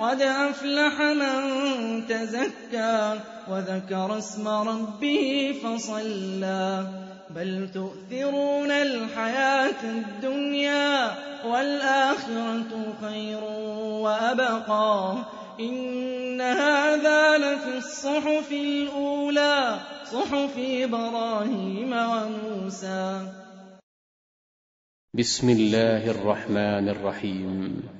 قد أفلح من تزكى وذكر اسم ربه فصلى بل تؤثرون الحياة الدنيا والآخرة خير وأبقى إن هذا لفي الصحف الأولى صحف إبراهيم وموسى. بسم الله الرحمن الرحيم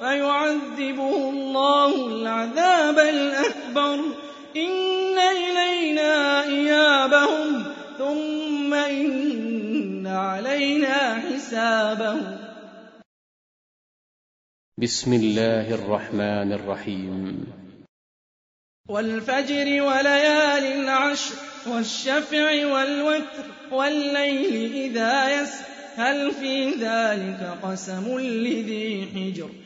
فيعذبه الله العذاب الأكبر. إن إلينا إيابهم ثم إن علينا حسابهم. بسم الله الرحمن الرحيم. والفجر وليال العشر والشفع والوتر والليل إذا يسر. هل في ذلك قسم لذي حجر؟